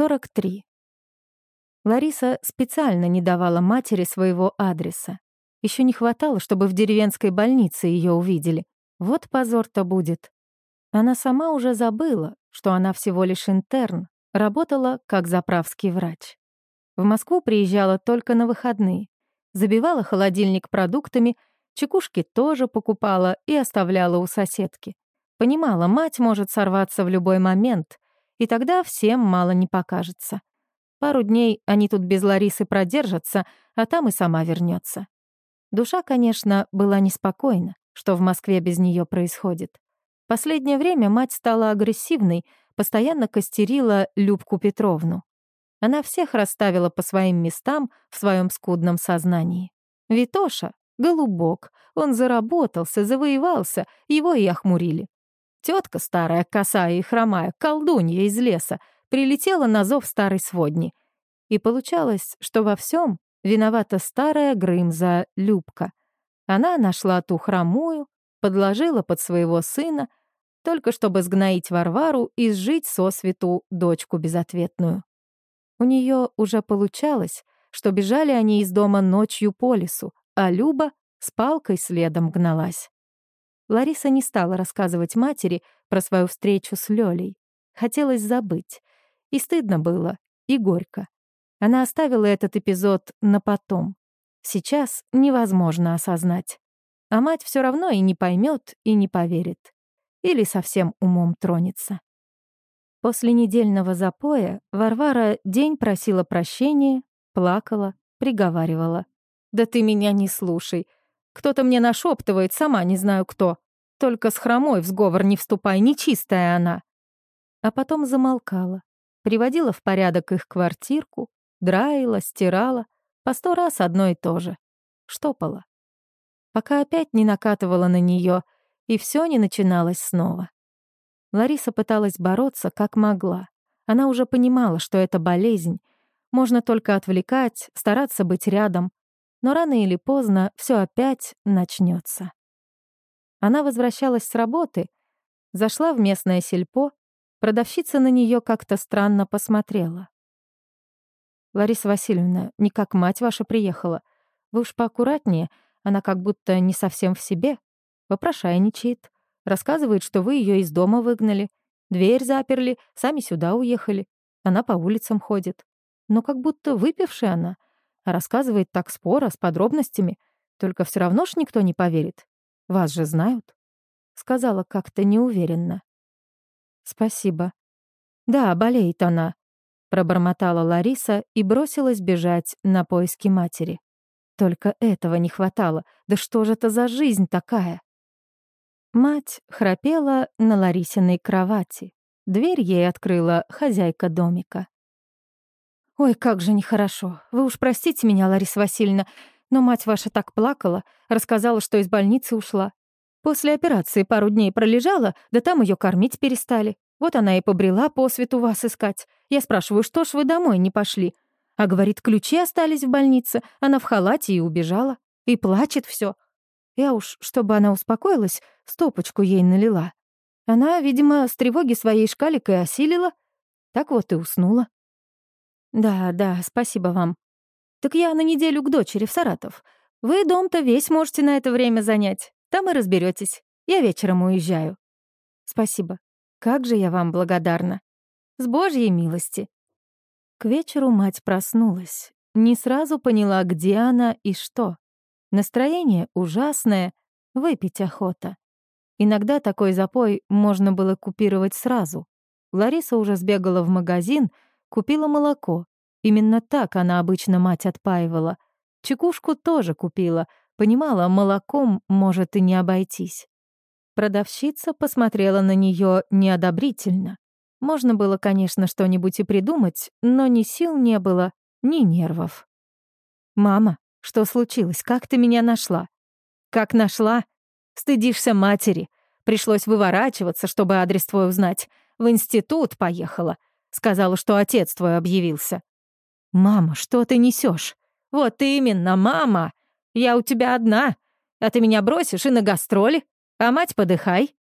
43. Лариса специально не давала матери своего адреса. Еще не хватало, чтобы в деревенской больнице ее увидели. Вот позор-то будет. Она сама уже забыла, что она всего лишь интерн, работала как заправский врач. В Москву приезжала только на выходные. Забивала холодильник продуктами, чекушки тоже покупала и оставляла у соседки. Понимала, мать может сорваться в любой момент, и тогда всем мало не покажется. Пару дней они тут без Ларисы продержатся, а там и сама вернется. Душа, конечно, была неспокойна, что в Москве без нее происходит. Последнее время мать стала агрессивной, постоянно костерила Любку Петровну. Она всех расставила по своим местам в своем скудном сознании. Витоша — голубок, он заработался, завоевался, его и охмурили. Тетка старая, косая и хромая, колдунья из леса, прилетела на зов старой сводни. И получалось, что во всем виновата старая Грымза Любка. Она нашла ту хромую, подложила под своего сына, только чтобы сгноить Варвару и сжить сосвету дочку безответную. У нее уже получалось, что бежали они из дома ночью по лесу, а Люба с палкой следом гналась. Лариса не стала рассказывать матери про свою встречу с Лёлей. Хотелось забыть. И стыдно было, и горько. Она оставила этот эпизод на потом. Сейчас невозможно осознать. А мать все равно и не поймет, и не поверит. Или совсем умом тронется. После недельного запоя Варвара день просила прощения, плакала, приговаривала. «Да ты меня не слушай. Кто-то мне нашептывает, сама не знаю кто. Только с хромой в сговор не вступай, нечистая она». А потом замолкала, приводила в порядок их квартирку, драила, стирала, по сто раз одно и то же. Штопала. Пока опять не накатывала на нее, и все не начиналось снова. Лариса пыталась бороться как могла. Она уже понимала, что это болезнь. Можно только отвлекать, стараться быть рядом. Но рано или поздно все опять начнется. Она возвращалась с работы, зашла в местное сельпо, продавщица на нее как-то странно посмотрела. «Лариса Васильевна, не как мать ваша приехала. Вы уж поаккуратнее, она как будто не совсем в себе. Вопрошайничает. Рассказывает, что вы ее из дома выгнали, дверь заперли, сами сюда уехали. Она по улицам ходит. Но как будто выпившая она. А рассказывает так споро, с подробностями. Только все равно ж никто не поверит. Вас же знают. Сказала как-то неуверенно. Спасибо. Да, болеет она. Пробормотала Лариса и бросилась бежать на поиски матери. Только этого не хватало. Да что же это за жизнь такая? Мать храпела на Ларисиной кровати. Дверь ей открыла хозяйка домика. «Ой, как же нехорошо. Вы уж простите меня, Лариса Васильевна, но мать ваша так плакала, рассказала, что из больницы ушла. После операции пару дней пролежала, да там ее кормить перестали. Вот она и побрела по свету вас искать. Я спрашиваю, что ж вы домой не пошли? А говорит, ключи остались в больнице, она в халате и убежала. И плачет все. Я уж, чтобы она успокоилась, стопочку ей налила. Она, видимо, с тревоги своей шкаликой осилила. Так вот и уснула. Да, да, спасибо вам. Так я на неделю к дочери в Саратов. Вы дом-то весь можете на это время занять. Там и разберетесь. Я вечером уезжаю. Спасибо. Как же я вам благодарна. С Божьей милости. К вечеру мать проснулась. Не сразу поняла, где она и что. Настроение ужасное, выпить охота. Иногда такой запой можно было купировать сразу. Лариса уже сбегала в магазин, купила молоко. Именно так она обычно мать отпаивала. Чекушку тоже купила, понимала, молоком может и не обойтись. Продавщица посмотрела на нее неодобрительно. Можно было, конечно, что-нибудь и придумать, но ни сил не было, ни нервов. «Мама, что случилось? Как ты меня нашла? Как нашла? Стыдишься матери. Пришлось выворачиваться, чтобы адрес твой узнать. В институт поехала. Сказала, что отец твой объявился. Мама, что ты несешь? Вот именно, мама. Я у тебя одна. А ты меня бросишь и на гастроли. А мать подыхай.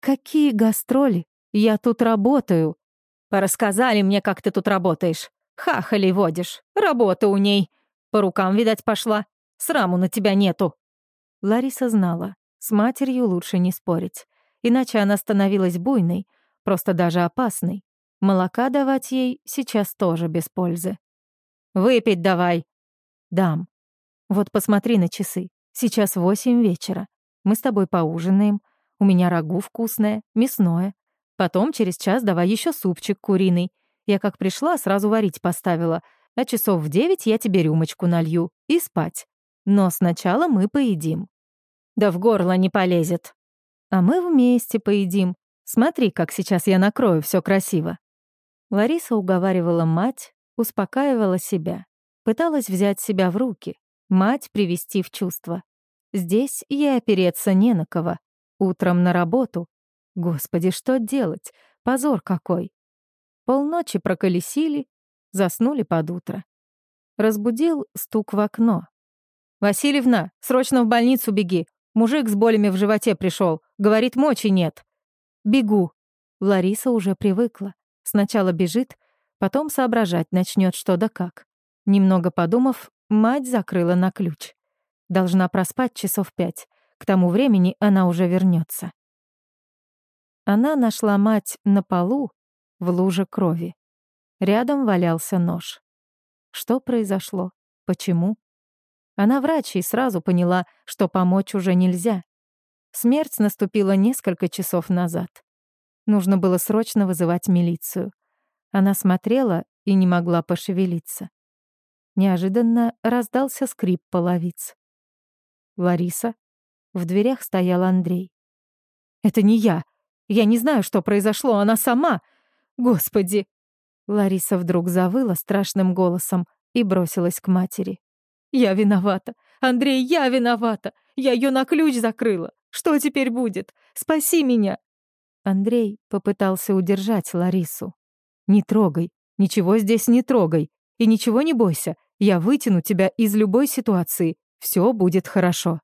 Какие гастроли? Я тут работаю. Порассказали мне, как ты тут работаешь. Хахали водишь. Работа у ней. По рукам, видать, пошла. Сраму на тебя нету». Лариса знала, с матерью лучше не спорить. Иначе она становилась буйной, просто даже опасной. Молока давать ей сейчас тоже без пользы. «Выпить давай!» «Дам. Вот посмотри на часы. Сейчас восемь вечера. Мы с тобой поужинаем. У меня рагу вкусное, мясное. Потом через час давай еще супчик куриный. Я как пришла, сразу варить поставила. А часов в девять я тебе рюмочку налью. И спать. Но сначала мы поедим. Да в горло не полезет. А мы вместе поедим. Смотри, как сейчас я накрою все красиво. Лариса уговаривала мать, успокаивала себя. Пыталась взять себя в руки, мать привести в чувство. Здесь ей опереться не на кого. Утром на работу. Господи, что делать? Позор какой. Полночи проколесили, заснули под утро. Разбудил стук в окно. «Васильевна, срочно в больницу беги. Мужик с болями в животе пришел. Говорит, мочи нет». «Бегу». Лариса уже привыкла. Сначала бежит, потом соображать начнет что да как. Немного подумав, мать закрыла на ключ. Должна проспать часов пять. К тому времени она уже вернется. Она нашла мать на полу в луже крови. Рядом валялся нож. Что произошло? Почему? Она врач и сразу поняла, что помочь уже нельзя. Смерть наступила несколько часов назад. Нужно было срочно вызывать милицию. Она смотрела и не могла пошевелиться. Неожиданно раздался скрип половиц. «Лариса?» В дверях стоял Андрей. «Это не я. Я не знаю, что произошло, она сама. Господи!» Лариса вдруг завыла страшным голосом и бросилась к матери. «Я виновата. Андрей, я виновата. Я ее на ключ закрыла. Что теперь будет? Спаси меня!» Андрей попытался удержать Ларису. «Не трогай. Ничего здесь не трогай. И ничего не бойся. Я вытяну тебя из любой ситуации. Все будет хорошо».